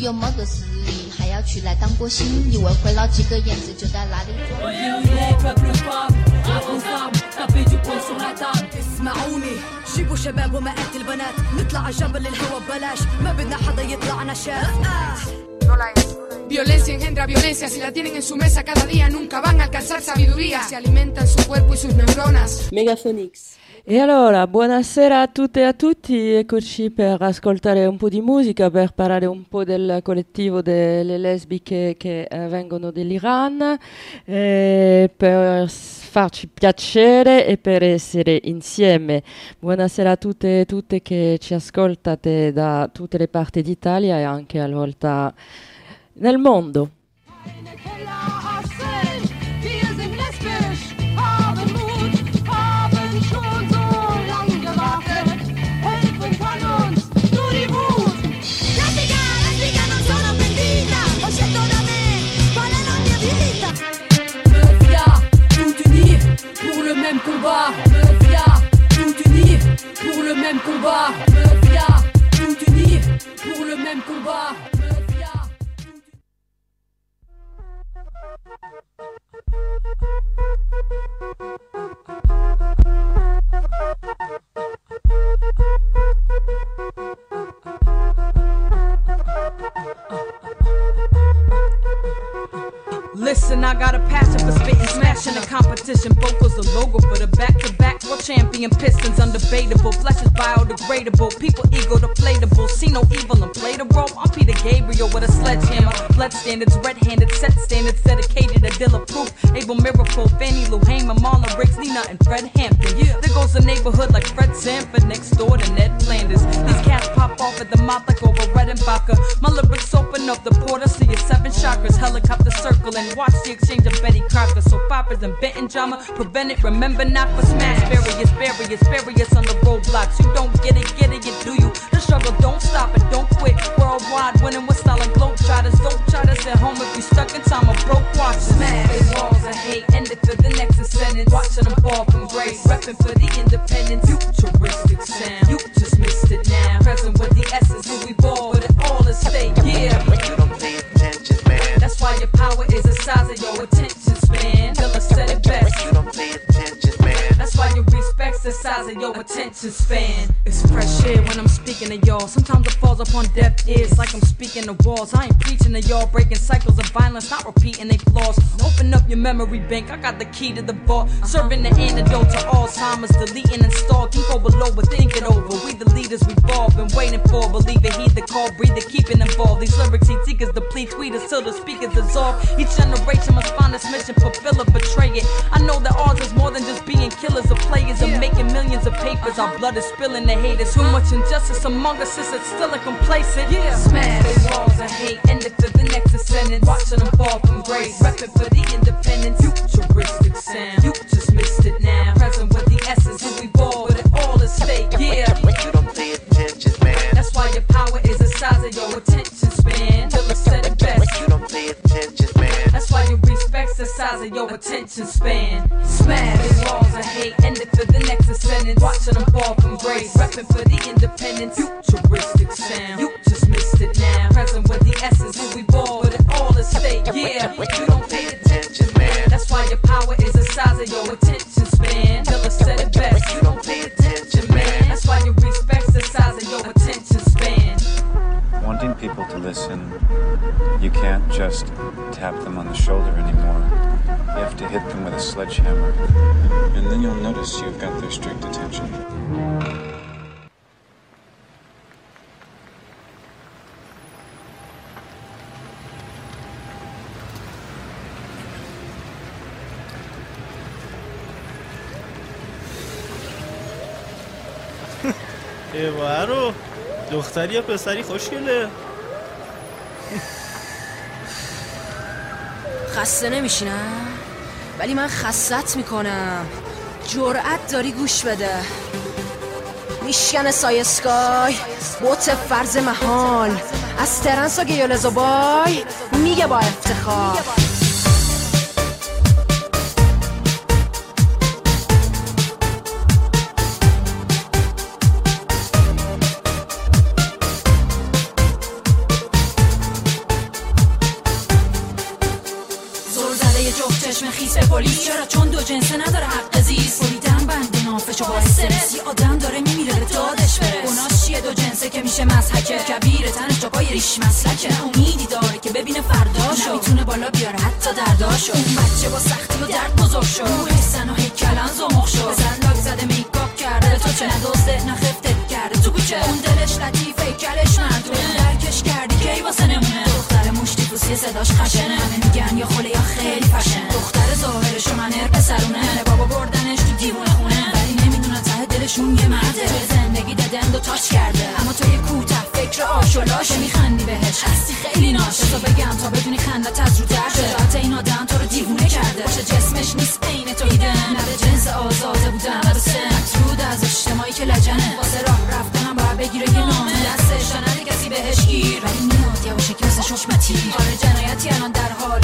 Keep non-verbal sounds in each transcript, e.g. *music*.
有没得实力还要去来当歌星以为会捞几个燕子就在那里我有一个朋友他被酒灌输了他 this is my only she push her back woman at the laburna a jumble in her orbelash moving the hotter you blow on a shelf ah be your lesbian hendra be your lesbian summer sagari and nuncavana casa saviriya E allora, buonasera a tutte e a tutti, eccoci per ascoltare un po' di musica, per parlare un po' del collettivo delle lesbiche che eh, vengono dall'Iran, eh, per farci piacere e per essere insieme. Buonasera a tutte e tutte che ci ascoltate da tutte le parti d'Italia e anche a volta nel mondo. Combat. Mafia, tout unir pour le même combat. Mafia, tout unir pour le même combat. Listen, I got a passion for spitting, smashing the competition. Vocals the logo for the champion Pistons. Undebatable, flesh is biodegradable. People ego deflatable. See no evil and play the role. I'm Peter Gabriel with a sledgehammer. Blood standards, red-handed, set standards, dedicated to dealer proof. Abel Miracle, Fanny Lou Hamer, Marlon Riggs, Nina, and Fred Hampton. Yeah, there goes the neighborhood like Fred Sanford next door to Ned Flanders. These cats pop off at the mouth like over Red and Vodka. My lyrics open up the portal, see your seven chakras, helicopter circling. Watch the exchange of Betty poppers Benton drama. Prevent it, remember not for smash barriers, barriers, barriers on the roadblocks. You don't get it, get it, do you? The struggle don't stop it, don't quit. Worldwide winning with silent globetrotters. Don't try to sit home if you stuck in time of broke watches. Smash walls of hate, ended for the next sentence. Watching them fall from grace, repping for deaf ears like I'm speaking to walls. I ain't preaching to y'all, breaking cycles of violence, not repeating they flaws. Open up your memory bank, I got the key to the vault. Serving the antidote to Alzheimer's, deleting and stall. Keep go below, but think it over. We the leaders we've all been waiting for. Believe it, heed the call, breathe it, keeping involved. These lyrics he seekers deplete, tweeters till the speakers dissolve. Each generation must find its mission, fulfill or betray it. I know that ours is more than just being killers of players and making millions of papers. Our blood is spilling the haters. Too uh-huh. much injustice among us is it still a complacent. Yeah, smash the walls of hate, end it for the next ascendant. Watching them fall from grace, repping for the independence. Futuristic sound, you just missed it now. Present with the essence, who we ball, but it all is fake. Yeah, you don't pay attention, man. That's why your power is the size of your attention span. Killer said it best. You don't pay attention, man. That's why your respect's the size of your attention span. Smash the walls of hate, end it for the next ascendant. Watching them fall from grace, repping for the independence. Futuristic just tap them on the shoulder anymore. You have to hit them with a sledgehammer. And then you'll notice you've got their strict attention. *laughs* رو دختری یا پسری خوشگله خسته نمیشینم ولی من خستت می‌کنم. جرأت داری گوش بده. میشکن سای اسکای بوت فرز محال. از ترنس و گیولزوبای میگه با افتخار. پلیس چرا چون دو جنسه نداره حق زیست بریدن بند نافش و با استرس یه آدم داره میمیره به دادش بره. گناش چیه دو جنسه که میشه مزحکه کبیر تنش پای ریش مسلکه. امیدی داره که ببینه فرداشو می‌تونه بالا بیاره حتی درداشو اون بچه با سختی و درد بزرگ شد حسن و هیکلن زمخ شد بزن لاک زده میکاپ کرده. تو چه؟ ندازده نخفته کرده. تو کوچه. اون دلش لطیفه کلش مردونه. درکش کردی کی واسه صداش خشنه همه میگن یا خله یا خیلی فشنه دختر ظاهرش و منر پسرونه بابا بردنش تو دیوونه خونه. ولی نمی‌دونن ته دلشون یه مرده. توی زندگی ددند و تاچ کرده. اما تو یه کوته فکر آشولاشه میخندی بهش. هستی خیلی ناشه. تو بگم تا بدونی خندت از رو درده شجاعت این آدم تو رو دیوونه کرده. باشه جسمش نیست عین تو ایده نره جنس آزاده بودن و سن از اجتماعی که لجنه. حشمتی کار جنایتی الان در حال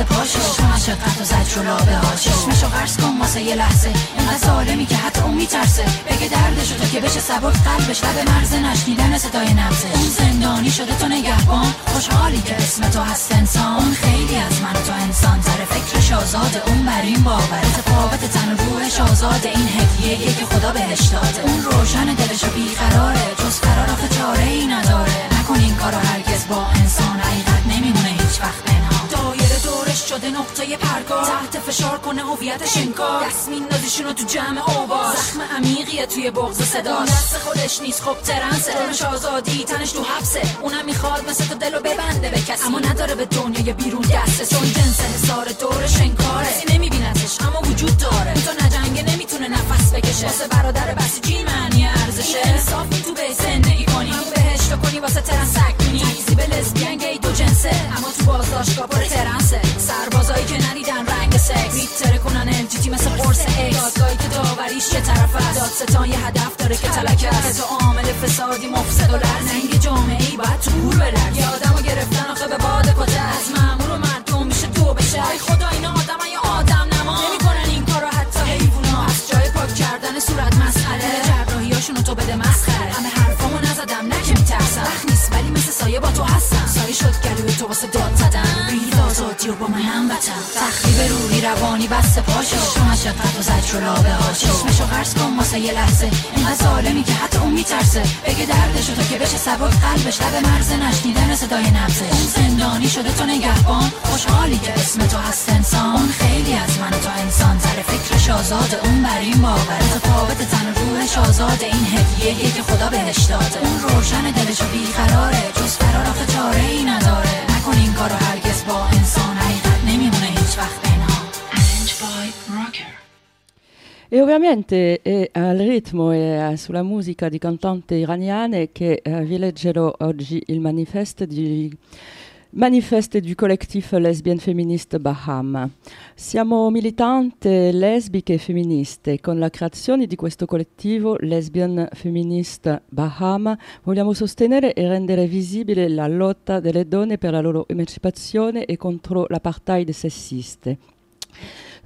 بس پاشو چون مشقت و زجر و لابه هاش چشمشو قرص کن واسه یه لحظه. اینقدر ظالمی که حتی اون میترسه. بگه دردشو تا که بشه سبک قلبش. لب مرز نشنیدن صدای نبزه اون زندانی شده تو نگهبان. خوشحالی که اسم تو هست انسان. اون خیلی از من تو انسان. تر فکرش آزاده. اون بر این باور. اتفاوت تن و روحش آزاده. این هدیه که خدا بهش داده. اون روشن دلشو بیقراره. جز فرار آخه چاره ای نداره. نکن این کارو هرگز با انسان. حقیقت نمیمونه هیچ وقت. شده نقطه پرگار تحت فشار کنه هویتش انکار دست میندازیشونو تو جمع اوباش. زخم عمیقیه توی بغض صدا دست خودش نیست خب ترنسه. جرمش آزادی تنش تو حبسه. اونم می‌خواد مثل تو دلو ببنده به کسی. اما نداره به دنیای بیرون دسته. چون جنس حسار دورش انکاره کسی نمیبینتش اما وجود داره. تو نجنگه نمی‌تونه نفس بکشه. واسه برادر بسیجی معنی ارزشه؟ انصاف تو به زندگی کنی. تو کنی واسه ترنسک کنی به لسبیان گی دو جنسه. اما تو بازداشتگاه پر دادستان یه هدف داره که تلک است. تو عامل فسادی مفسد و لرز ننگ جامعه ای باید تو گور روانی بس پاشو تو مشقت و زجر و لابه ها. چشمشو قرص کن واسه یه لحظه. اینقدر ظالمی که حتی اون میترسه. بگه دردشو تا که بشه سبک قلبش. لب مرز نشنیدن صدای نبزش اون زندانی شده تو نگهبان. خوشحالی که اسم تو هست انسان. اون خیلی از من تو انسان. تر فکرش آزاده. اون بر این باور. اتفاوت تن روحش آزاده. این هدیه که خدا بهش داده. اون روشن دلشو بیقراره. جز فرار آخه چاره ای نداره. نکن این کارو هرگز با انسان. حقیقت نمیمونه هیچ وقت. E ovviamente è al ritmo e sulla musica di cantanti iraniane che eh, vi leggerò oggi il manifesto di Manifeste du collectif lesbienne femministe Baham. Siamo militanti lesbiche e femministe. Con la creazione di questo collettivo lesbian femministe Baham vogliamo sostenere e rendere visibile la lotta delle donne per la loro emancipazione e contro l'apartheid sessiste.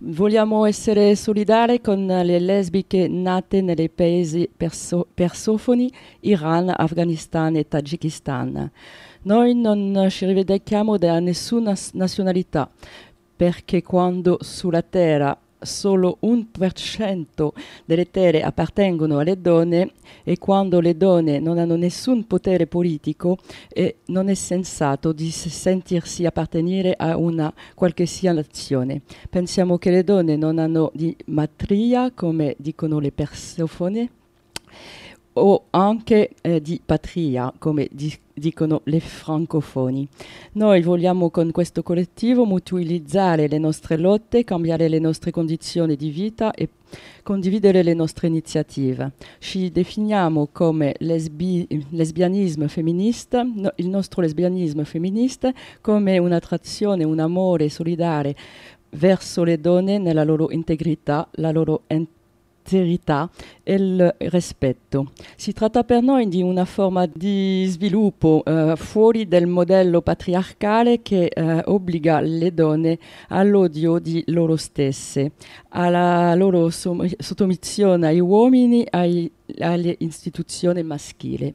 Vogliamo essere solidari con le lesbiche nate nei paesi perso- persofoni, Iran, Afghanistan e Tagikistan. Noi non ci rivediamo da nessuna nazionalità, perché quando sulla Terra solo un per cento delle terre appartengono alle donne e quando le donne non hanno nessun potere politico eh, non è sensato di sentirsi appartenere a una qualche sia nazione. Pensiamo che le donne non hanno di matria, come dicono le persone, o anche eh, di patria, come di- dicono le francofoni. Noi vogliamo con questo collettivo mutualizzare le nostre lotte, cambiare le nostre condizioni di vita e condividere le nostre iniziative. Ci definiamo come lesbi- lesbianismo femminista, no, il nostro lesbianismo femminista come un'attrazione, un amore solidale verso le donne nella loro integrità, la loro integrità sincerità e il rispetto. Si tratta per noi di una forma di sviluppo eh, fuori del modello patriarcale che eh, obbliga le donne all'odio di loro stesse, alla loro sottomissione ai uomini, ai, alle istituzioni maschili.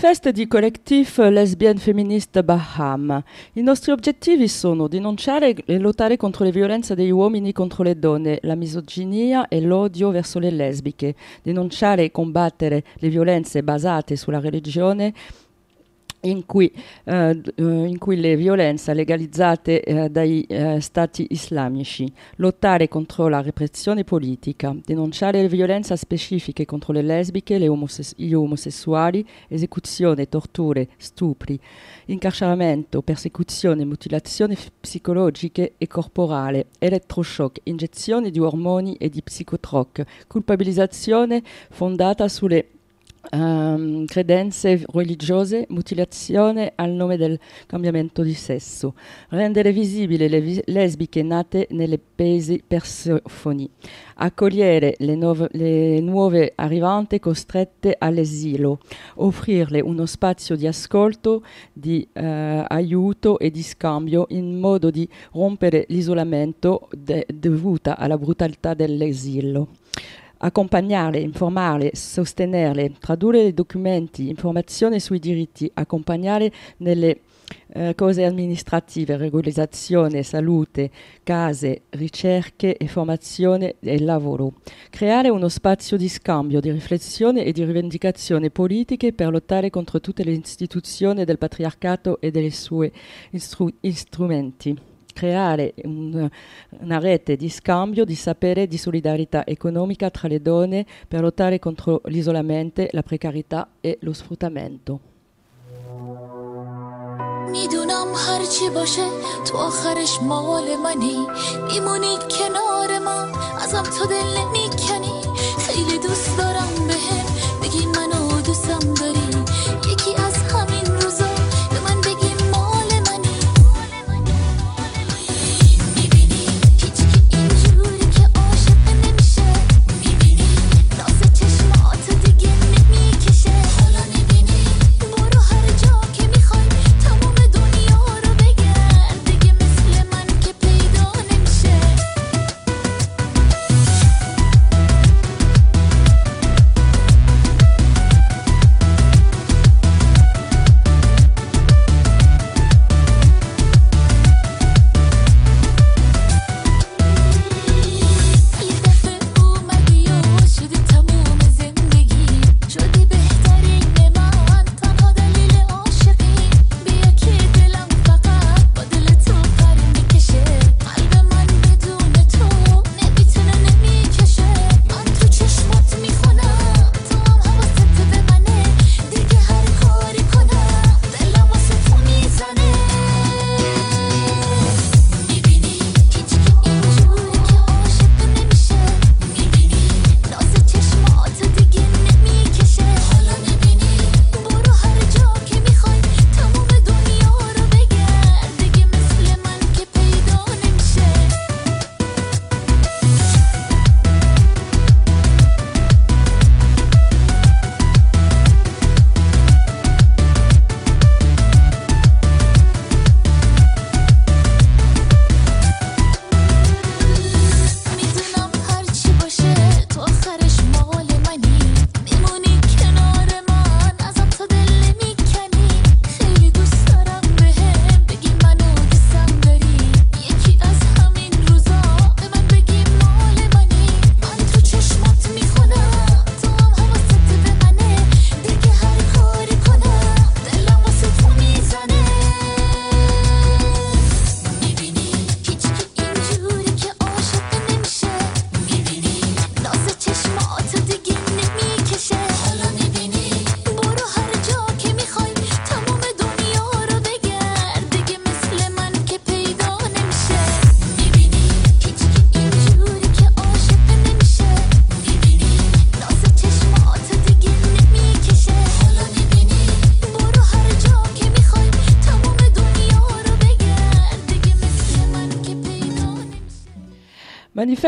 Manifeste di collectif lesbienne femministe Baham. I nostri obiettivi sono denunciare e lottare contro le violenze degli uomini contro le donne, la misoginia e l'odio verso le lesbiche, denunciare e combattere le violenze basate sulla religione in cui, eh, eh, in cui, le violenze legalizzate eh, dai eh, stati islamici, lottare contro la repressione politica, denunciare le violenze specifiche contro le lesbiche, le omosessu- gli omosessuali, esecuzione, torture, stupri, incarceramento, persecuzione, mutilazioni psicologiche e corporale, elettroshock, iniezione di ormoni e di psicotroc, culpabilizzazione fondata sulle Um, credenze religiose, mutilazione al nome del cambiamento di sesso, rendere visibili le vi- lesbiche nate nelle paesi persofoni, accogliere le, le nuove arrivanti costrette all'esilo, offrirle uno spazio di ascolto, di uh, aiuto e di scambio in modo di rompere l'isolamento de- dovuto alla brutalità dell'esilo accompagnarle, informarle, sostenerle, tradurre i documenti, informazioni sui diritti, accompagnare nelle eh, cose amministrative, regolarizzazione, salute, case, ricerche e formazione e lavoro. Creare uno spazio di scambio, di riflessione e di rivendicazione politiche per lottare contro tutte le istituzioni del patriarcato e dei suoi strumenti creare un, una rete di scambio di sapere e di solidarietà economica tra le donne per lottare contro l'isolamento, la precarietà e lo sfruttamento. میدونم هرچی باشه تو آخرش مال منی میمونی کنار من ازم تو دل نمیکنی خیلی دوست دارم بهم بگی منو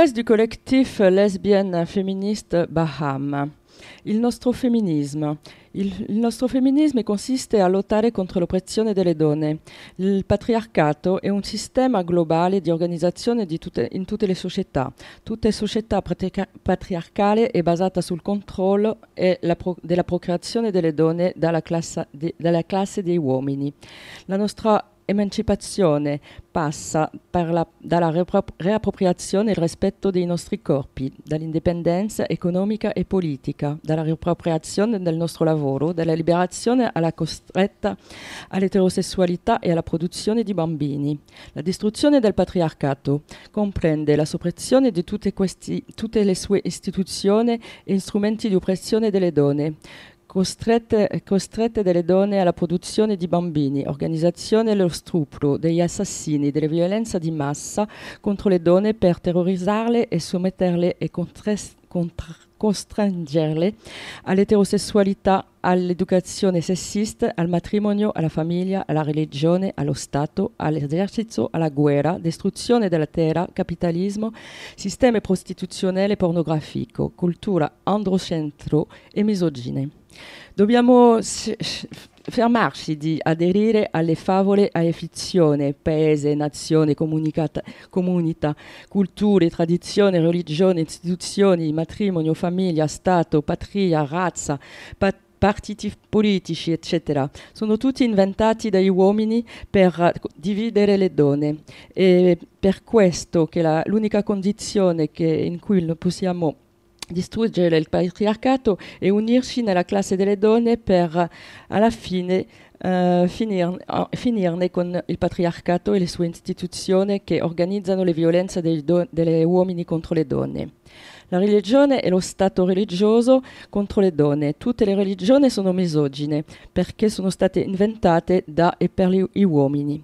Manifeste du collectif lesbienne féministe Baham. Il nostro femminismo. Il, il, nostro femminismo consiste a lottare contro l'oppressione delle donne. Il patriarcato è un sistema globale di organizzazione di tutte, in tutte le società. Tutte società patriarcali è basata sul controllo pro, della procreazione delle donne dalla classe, di, dalla classe dei uomini. La nostra emancipazione passa la, dalla riappropriazione e il rispetto dei nostri corpi, dall'indipendenza economica e politica, dalla riappropriazione del nostro lavoro, dalla liberazione alla costretta all'eterosessualità e alla produzione di bambini. La distruzione del patriarcato comprende la soppressione di tutte, questi, tutte le sue istituzioni e strumenti di oppressione delle donne, costrette, costrette delle donne alla produzione di bambini, organizzazione dello stupro, degli assassini, della violenza di massa contro le donne per terrorizzarle e sommetterle e costringerle all'eterosessualità, all'educazione sessista, al matrimonio, alla famiglia, alla religione, allo Stato, all'esercito, alla guerra, distruzione della terra, capitalismo, sistema prostituzionale pornografico, cultura androcentro e misogine. Dobbiamo fermarci di aderire alle favole, alle fizioni, paese, nazione, comunità, culture, tradizioni, religione, istituzioni, matrimonio, famiglia, Stato, patria, razza, pat- partiti politici, eccetera. Sono tutti inventati dagli uomini per dividere le donne. E per questo che l'unica condizione che, in cui possiamo distruggere il patriarcato e unirci nella classe delle donne per alla fine uh, finir, uh, finirne con il patriarcato e le sue istituzioni che organizzano le violenze degli uomini contro le donne. La religione è lo stato religioso contro le donne. Tutte le religioni sono misogine perché sono state inventate da e per gli uomini.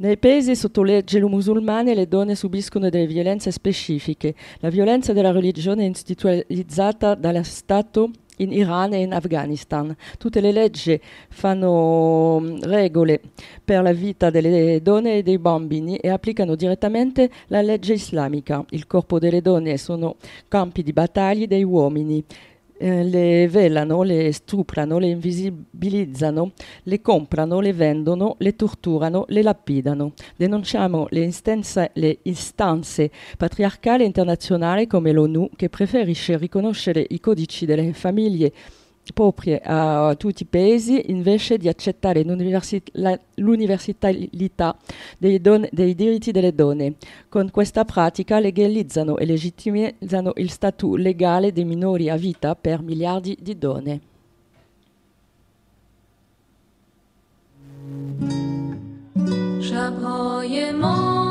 Nei paesi sotto legge musulmane le donne subiscono delle violenze specifiche. La violenza della religione è istituzionalizzata dallo Stato in Iran e in Afghanistan. Tutte le leggi fanno mm, regole per la vita delle donne e dei bambini e applicano direttamente la legge islamica. Il corpo delle donne sono campi di battaglia dei uomini eh, le velano, le stuprano, le invisibilizzano, le comprano, le vendono, le torturano, le lapidano. Denunciamo le istanze, le istanze patriarcali internazionali come l'ONU che preferisce riconoscere i codici delle famiglie proprie a tutti i paesi invece di accettare l'universalità dei, don- dei, diritti delle donne. Con questa pratica legalizzano e legittimizzano il statuto legale dei minori a vita per miliardi di donne. شبهای ما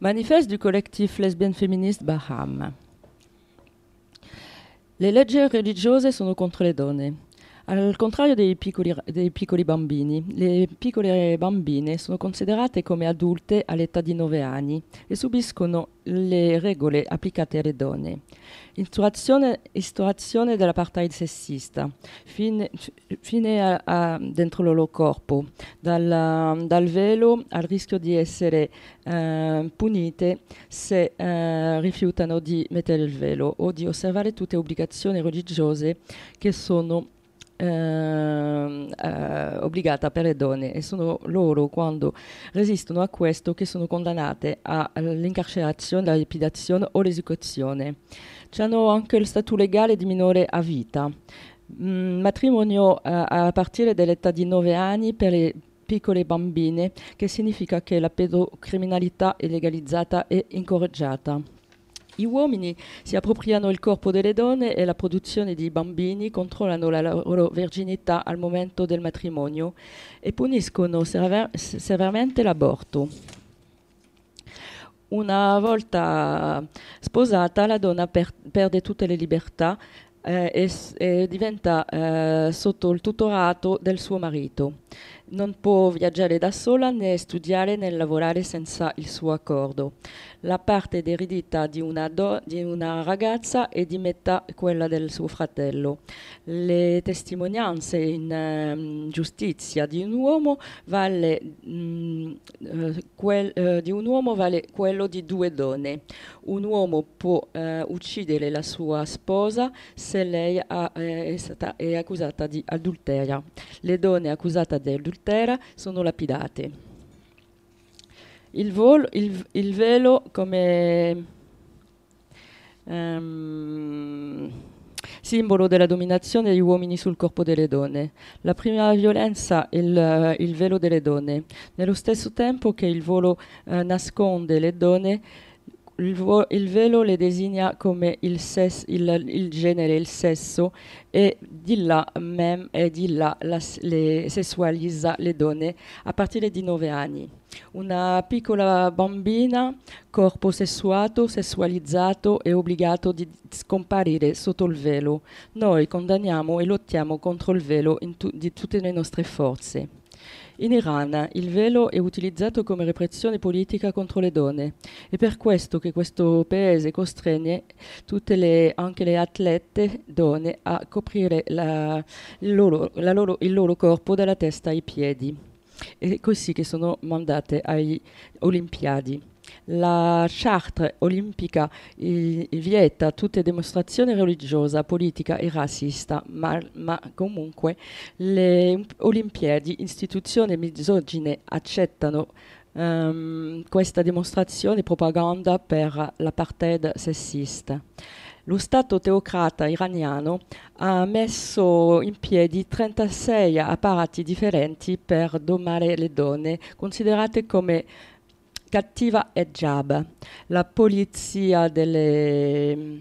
Manifeste du collectif lesbienne féministe Baham. Le leggi religiose sono contro le donne. Al contrario dei piccoli, dei piccoli, bambini, le piccole bambine sono considerate come adulte all'età di 9 anni e subiscono le regole applicate alle donne. Istruzione dell'apartheid sessista, fine, fine a, a, dentro il loro corpo, dal, dal, velo al rischio di essere eh, punite se eh, rifiutano di mettere il velo o di osservare tutte le obbligazioni religiose che sono eh, eh, obbligata per le donne e sono loro quando resistono a questo che sono condannate all'incarcerazione, alla lapidazione o l'esecuzione. Hanno anche il statuto legale di minore a vita. Mm, matrimonio eh, a partire dall'età di 9 anni per le piccole bambine, che significa che la pedocriminalità è legalizzata e incoraggiata. Gli uomini si appropriano il corpo delle donne e la produzione di bambini, controllano la loro verginità al momento del matrimonio e puniscono sever- severamente l'aborto. Una volta sposata, la donna per- perde tutte le libertà eh, e, e, diventa eh, sotto il tutorato del suo marito non può viaggiare da sola né studiare né lavorare senza il suo accordo. La parte d'eredità di una, do, di una ragazza è di metà quella del suo fratello. Le testimonianze in um, giustizia di un uomo vale, um, quel, uh, di un uomo vale quello di due donne. Un uomo può uh, uccidere la sua sposa se lei ha, è, stata, è accusata di adulteria. Le donne accusate di adulteria terra sono lapidate. Il, volo, il, il velo come um, simbolo della dominazione degli uomini sul corpo delle donne. La prima violenza è il, il velo delle donne. Nello stesso tempo che il volo uh, nasconde le donne, il, vo- il, velo le designa come il, ses- il, il, genere, il sesso e di là, mem, e di là la, le sessualizza le donne a partire di 9 anni. Una piccola bambina, corpo sessuato, sessualizzato e obbligato di scomparire sotto il velo. Noi condanniamo e lottiamo contro il velo tu- di tutte le nostre forze. In Iran il velo è utilizzato come repressione politica contro le donne. È per questo che questo paese costringe tutte le, anche le atlete donne a coprire la, loro, la loro, il loro corpo dalla testa ai piedi. È così che sono mandate alle Olimpiadi. La Chartre olimpica vieta tutte dimostrazioni religiosa, politica e razzista, ma, ma, comunque le Olimpiadi, istituzioni misogine, accettano um, questa dimostrazione propaganda per l'apartheid sessista. Lo Stato teocrata iraniano ha messo in piedi 36 apparati differenti per domare le donne, considerate come cattiva hijab, la polizia delle,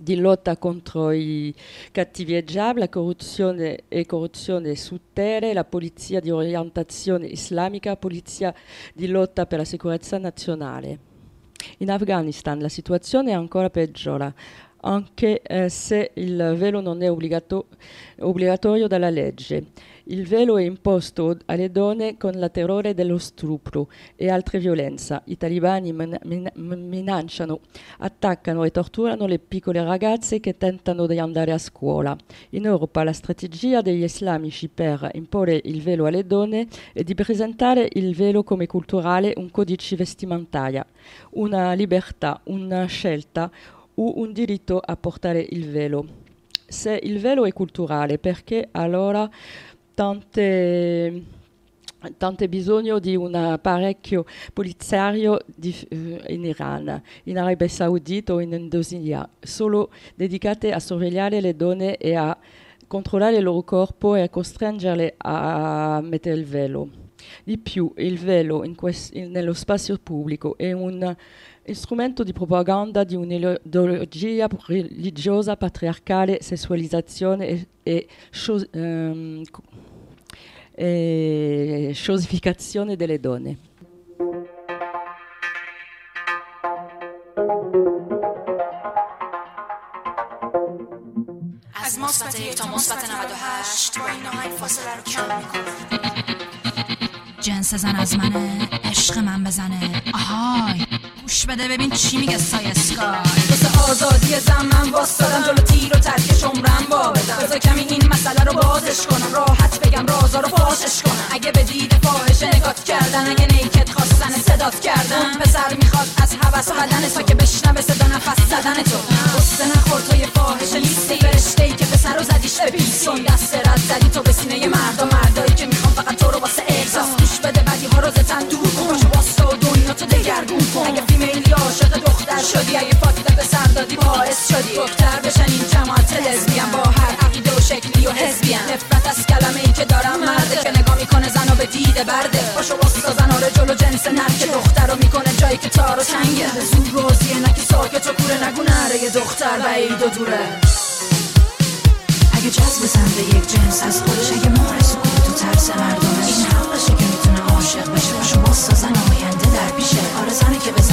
di lotta contro i cattivi hijab, la corruzione e corruzione su terre, la polizia di orientazione islamica, la polizia di lotta per la sicurezza nazionale. In Afghanistan la situazione è ancora peggiore. anche eh, se il velo non è obbligato- obbligatorio dalla legge. Il velo è imposto alle donne con la terrore dello stupro e altre violenze. I talibani min- min- minacciano, attaccano e torturano le piccole ragazze che tentano di andare a scuola. In Europa la strategia degli islamici per imporre il velo alle donne è di presentare il velo come culturale un codice vestimentaria, una libertà, una scelta o un diritto a portare il velo. Se il velo è culturale, perché allora tante, tante bisogno di un apparecchio poliziario di, uh, in Iran, in Arabia Saudita o in Indonesia, solo dedicate a sorvegliare le donne e a controllare il loro corpo e a costringerle a mettere il velo. Di più, il velo in quest- in, nello spazio pubblico è un strumento di propaganda di un'ideologia religiosa patriarcale, sessualizzazione e, e, scio- ehm, e sciosificazione delle donne. از مثبت یک تا مثبت 98 با این آهنگ فاصله رو کم میکنه جنس زن از منه عشق من بزنه آهای گوش بده ببین چی میگه سای اسکای واسه آزادی زن من واستادم جلو تیر و ترکش عمرم با بدم بذار کمی این مسئله رو بازش کنم. راحت بگم رازا رو فاشش کنم. اگه به دید فاحشه نگات کردن اگه نیکت خواستن صدات کردن. پسر می‌خواد از حوس بدن تا که بشنوه صدا نفس زدن تو. قصه نخور تو یه فاحشه نیستی فرشته ای که پسر رو زدیش به پیسون دست رد زدی تو به سینه مردا. مردایی که می‌خوام فقط تو رو واسه احساس. گوش بده بدی ها رو زتن دور کن. باشو واسه و تو دگرگون کن. اگه فیمیلی عاشق دختر شدی. اگه فاطمه پسر دادی باعث شدی. دختر بشن این جماعت لزبیان با هر عقیده و شکلی و حزبیان نفرت از کلمه ای که دارم مرده که نگاه می‌کنه زنا به دیده برده. باشو واسه زناره جلو جنس نر که دختر رو می‌کنه جایی که تار و تنگه زور روزیه نکی ساکت و کوره نگو نره دختر بعید و دوره. اگه جذب زن به یک جنس از خودش اگه مهر سکوت تو ترس مردمه این حقشه که می‌تونه عاشق بشه. باشو واسه زن Cause honey, keep it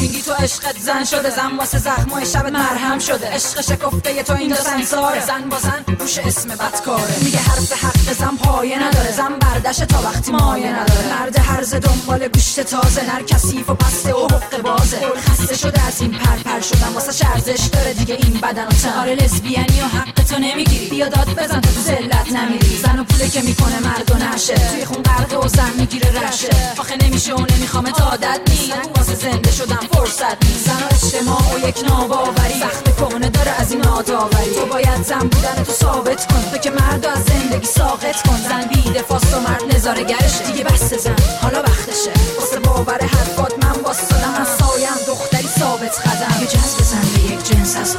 میگی تو عشقت زن شده زن واسه زخمای شبت مرهم شده. عشق شکفته تو این سنساره زن با زن روش اسم بدکاره. میگه حرف حق زن پایه نداره. زن بردشه تا وقتی مایه نداره. مرد هرز دنبال گوشت تازه. نر کثیف و پسته و حق بازه. خسته شده از این پرپر شدن. واسه شرزش داره دیگه این بدن و تن. آره لزبیانی و حق تو نمی‌گیری. بیا داد بزن تو ذلت نمیری. زن و پوله که می‌کنه مرد و نشه. توی خون غرقه و زن می‌گیره رشه. آخه نمیشه و نمی‌خوام عادت نیست. واسه زنده شدن فرصت نیست زن اجتماع و یک ناباوری. سخت کنه داره از این ناداوری. تو باید زن بودن تو ثابت کن. تو که مرد از زندگی ساقط کن. زن بیده فاست و مرد نظارگرشه دیگه بس زن. حالا وقتشه. واسه باور حرفات من باستادم از سایم دختری ثابت قدم. یه جذب زن به یک جنس از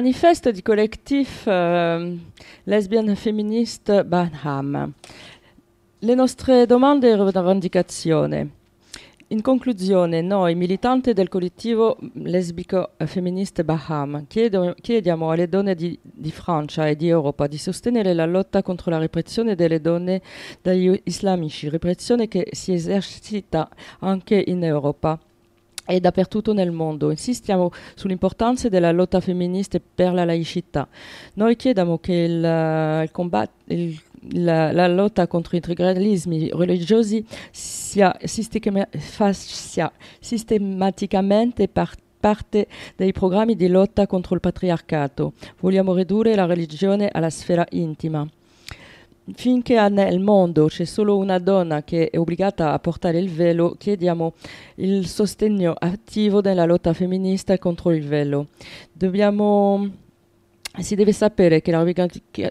manifeste du collectif euh, lesbienne femministe Banham. Le nostre domande e rivendicazioni. In conclusione, noi militanti del collettivo lesbico femministe Baham chiediamo alle donne di, di Francia e di Europa di sostenere la lotta contro la repressione delle donne dagli islamici, repressione che si esercita anche in Europa e dappertutto nel mondo. Insistiamo sull'importanza della lotta femminista per la laicità. Noi chiediamo che il, eh, il combat- il- la, la lotta contro i integralismi religiosi sia, sistema- fa- sia sistematicamente par- parte dei programmi di lotta contro il patriarcato. Vogliamo ridurre la religione alla sfera intima. Finché nel mondo c'è solo una donna che è obbligata a portare il velo, chiediamo il sostegno attivo della lotta femminista contro il velo. Dobbiamo, si deve sapere che la, rivendica-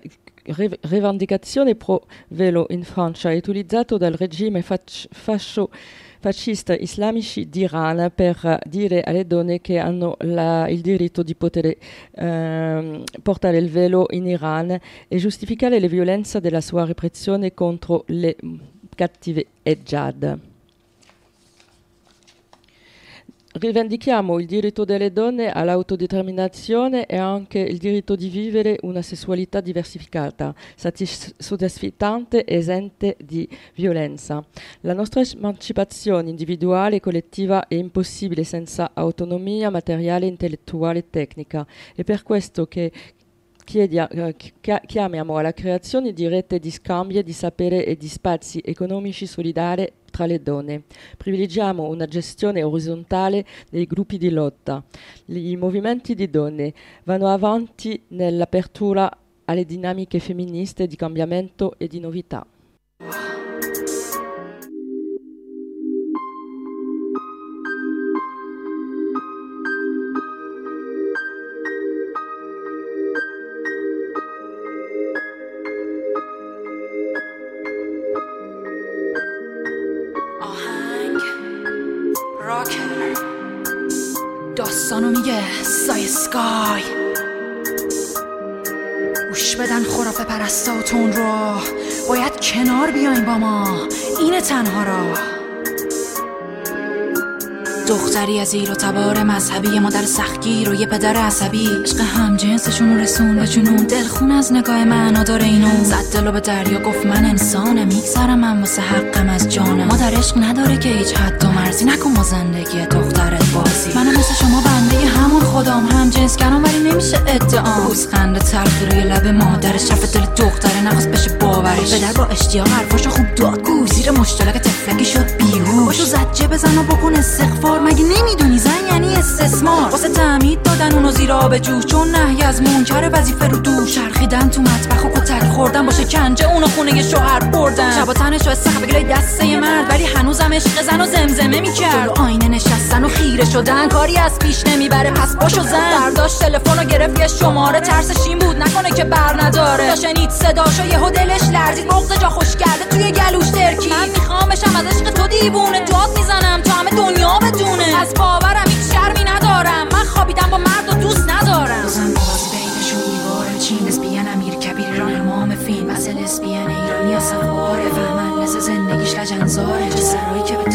rivendicazione pro velo in Francia è utilizzato dal regime fascio fascista islamici d'Iran per dire alle donne che hanno la, il diritto di poter eh, portare il velo in Iran e giustificare le violenze della sua repressione contro le cattive ejad. Rivendichiamo il diritto delle donne all'autodeterminazione e anche il diritto di vivere una sessualità diversificata, soddisfacente e esente di violenza. La nostra emancipazione individuale e collettiva è impossibile senza autonomia materiale, intellettuale e tecnica. È per questo che eh, chiamiamo alla creazione di rete di scambio di sapere e di spazi economici solidari tra le donne. Privilegiamo una gestione orizzontale dei gruppi di lotta. I movimenti di donne vanno avanti nell'apertura alle dinamiche femministe di cambiamento e di novità. داستانو میگه سای سکای. گوش بدن خرافه پرستاتون رو. باید کنار بیاین با ما. اینه تنها را. دختری از ایر و تبار مذهبی مادر سختگیر و یه پدر عصبی. عشق هم جنسشون رسون به جنون. دلخون از نگاه من داره اینو. زد دلو به دریا گفت من انسانم. میگذرم من واسه حقم از جانم. مادر عشق نداره که هیچ حد و مرزی نکن با زندگی دخترت بازی. منم مثل شما بنده همون خدام هم جنس کنم ولی نمیشه ادعام پوزخند تلخی روی لب مادرش رفت دل دختره نخواست بشه باورش. پدر با اشتیاق حرفاشو خوب داد. گو زیر مشتلک تفلکی شد بیهوش باشو زجه بزن و بکن استغفار. مگه نمی‌دونی زن یعنی استثمار؟ واسه تعمید دادن اونو زیرا به جوش. چون نهی از منکر وظیفه رو دور. شرخیدن تو مطبخ و کتک خوردن باشه کنجه اونو خونه شوهر بردن. شبا تنش و استخ دسته مرد. ولی هنوزم عشق زن و زمزمه. می‌کرد آینه نشستن و خیره شدن. کاری از پیش نمی‌بره. پس باشو زن. برداشت تلفن گرفت. یه شماره ترسش این بود. نکنه که بر نداره. تا شنید صداشو یهو دلش لرزید. بغض جا خوش کرده توی گلوش ترکی من میخوامشم از عشق تو دیوونه. داد می‌زنم تو همه دنیا بدون از باورم هیچ شرمی ندارم. من خوابیدم با مرد و دوست ندارم. بازم امیر کبیر فیلم. ایرانی از سواره. فهمن لسه زندگیش لجنزاره چه سرایی که به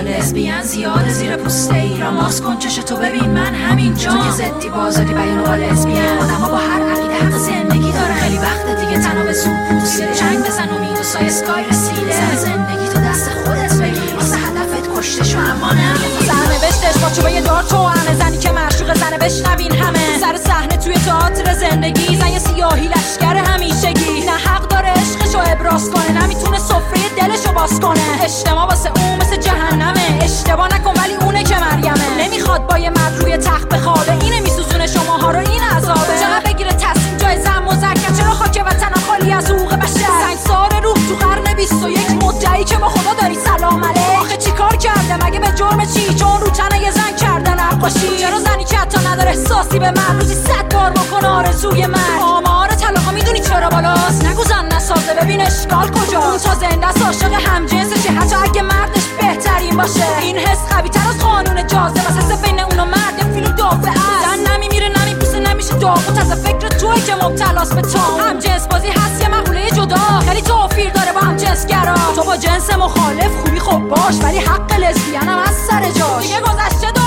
لسبیان زیاده زیر پوست ایران ماس کن. تو ببین من همین جا. تو که زدی بازاری بیان و لسبیان آدما با هر عقیده حق زندگی داره خیلی وقت دیگه تنها به سو چنگ بزن امید و سای سکای رسیده. سر زندگی تو دست خودت بگیر. واسه هدفت کشته شو اما نه. سرنوشتش با چوبه دار تو همه زنی که معشوق زنه بشنوین همه. سر صحنه توی تئاتر زندگی. زن یه سیاهی لشکر همیشگی. نه حق داره عشقشو ابراز کنه نمی‌تونه سفره دلشو باز کنه. اجتماع واسه اون مثل جهنمه. اشتباه نکن ولی اونه که مریمه نمی‌خواد با یه مرد روی تخت بخوابه. اینه میسوزونه شماها رو این عذابه. چقدر بگیره تصمیم جای زن مزکر چرا خاک وطنم خالی از حقوق بشر؟ سنگسار روح تو قرن 21 مدعی که با خدا داری سلام علیک. آخه چیکار کرده مگه به جرم چی؟ چون رو تنه یه زن کرده نقاشی چرا زنی که حتی نداره احساسی به من روزی صد بار بکن آرزوی من آمار طلاقا می‌دونی چرا بالاست؟ ببین اشکال کجا؟ اون تا زنده است عاشق همجنسشه حتی اگه مردش بهترین باشه؟ این حس قوی تر از قانون جازه و حس بین اون و مرد فیلم دافعه است. زن نمیمیره نمیپوسه نمیشه داغوت از فکر توی که مبتلاست به تام هم جنس بازی هست یه مقوله جدا. خیلی توفیر داره با هم جنس گرا تو با جنس مخالف خوبی خب باش ولی حق لزبیان هم از سر جاش. دیگه گذشته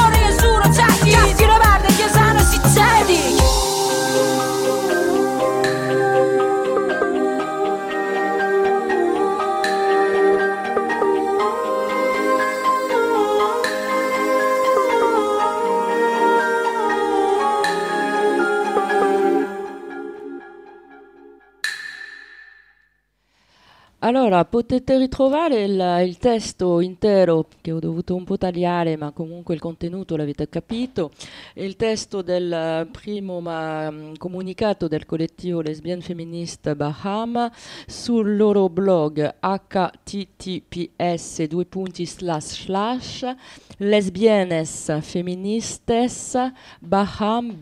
Allora, potete ritrovare il, il, testo intero che ho dovuto un po' tagliare, ma comunque il contenuto l'avete capito. Il testo del primo ma, mm, comunicato del collettivo lesbienne femministe Bahama sul loro blog https due punti slash slash lesbienes feministes baham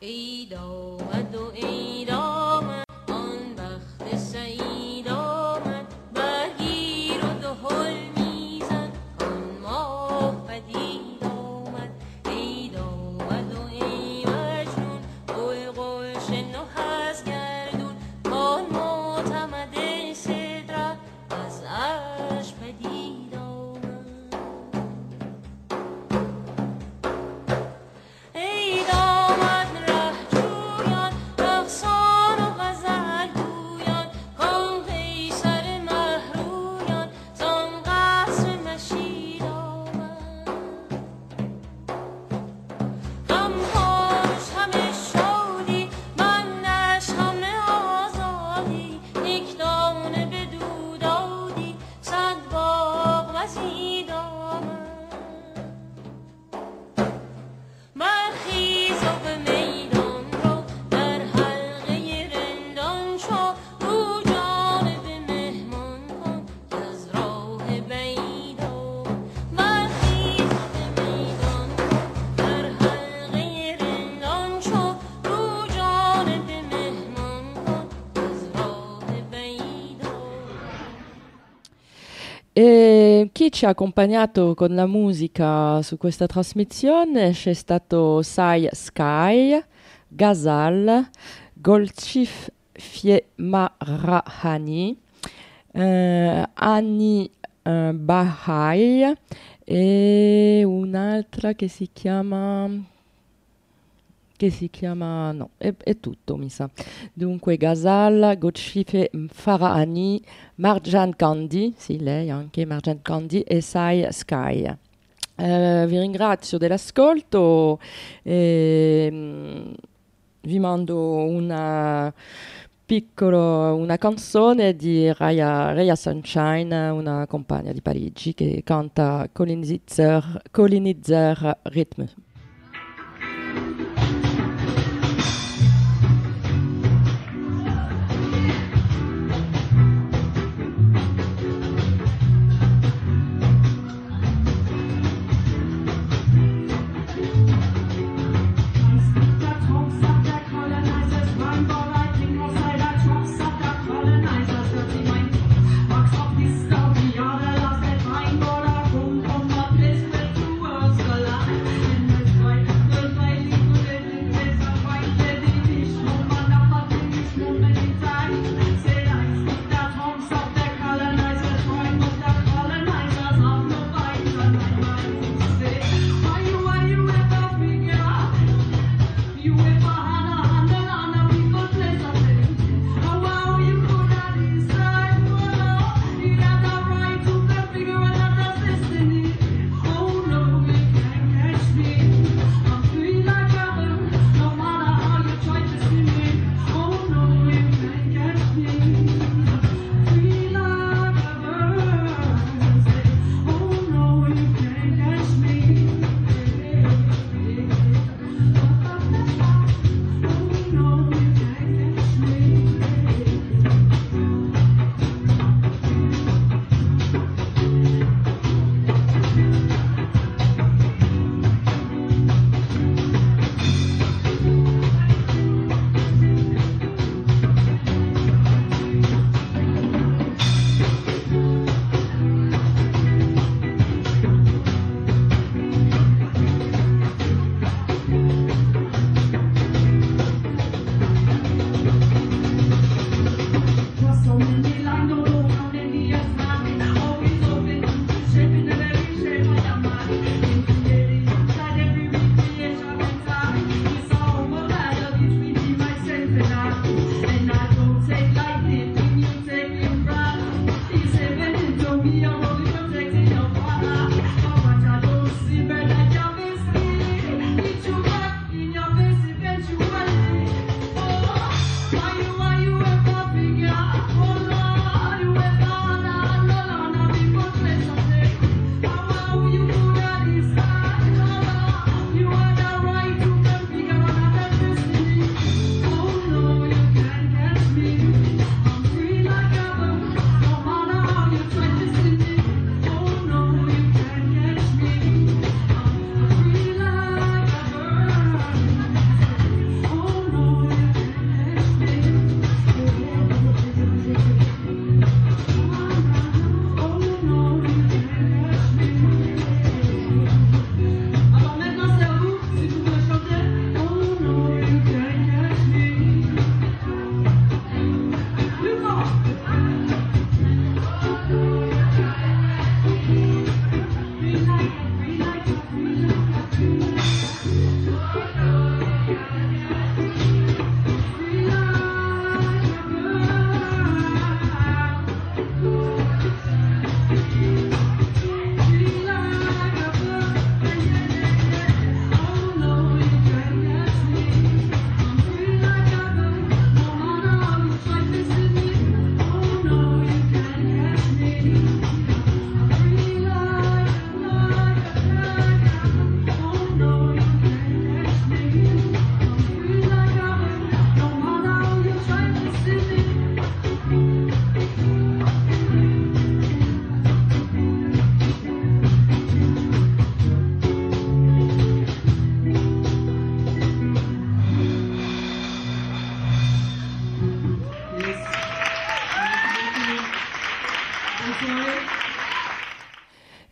ای دامد و ای دامد آن بخت سعید Ci ha accompagnato con la musica su questa trasmissione. C'è stato Sai Sky, Gazal, Golchif Fiemarahani, eh, Anni eh, Bahai e un'altra che si chiama che si chiama no, è, è, tutto mi sa. Dunque Ghazal, Godshife Farahani, Marjan Kandi, sì lei anche Marjan Kandi e Sai Sky. Eh, vi ringrazio dell'ascolto e vi mando una piccolo, una canzone di Raya, Raya Sunshine, una compagna di Parigi che canta Colonizzer, Colonizzer Rhythm.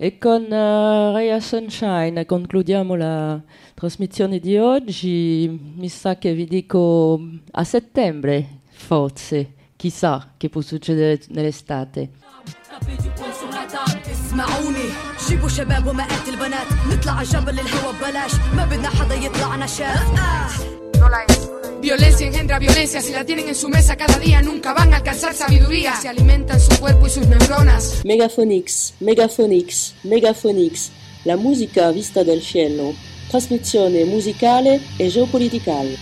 E con uh, Raya Sunshine concludiamo la trasmissione di oggi. Mi sa che vi dico a settembre, forse, chissà che può succedere nell'estate. اسمعوني جيبوا شباب ومئات البنات نطلع جبل الهوا ببلاش ما بدنا حدا يطلعنا شاف Violencia engendra violencia, si la tienen en su mesa cada día nunca van a alcanzar sabiduría. Se alimentan su cuerpo y sus neuronas. Megaphonix, Megaphonix, Megaphonix, la música vista del cielo. Trasmissione musicale e geopoliticale.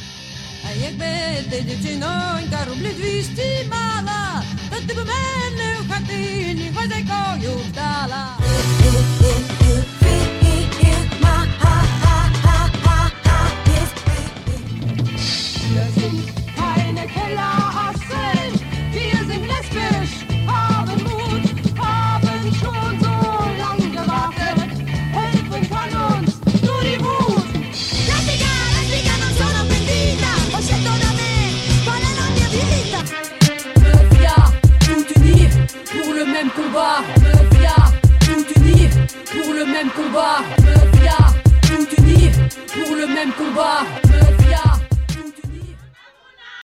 combat, mafia, tout unir pour le même combat, mafia, tout unir pour le même combat.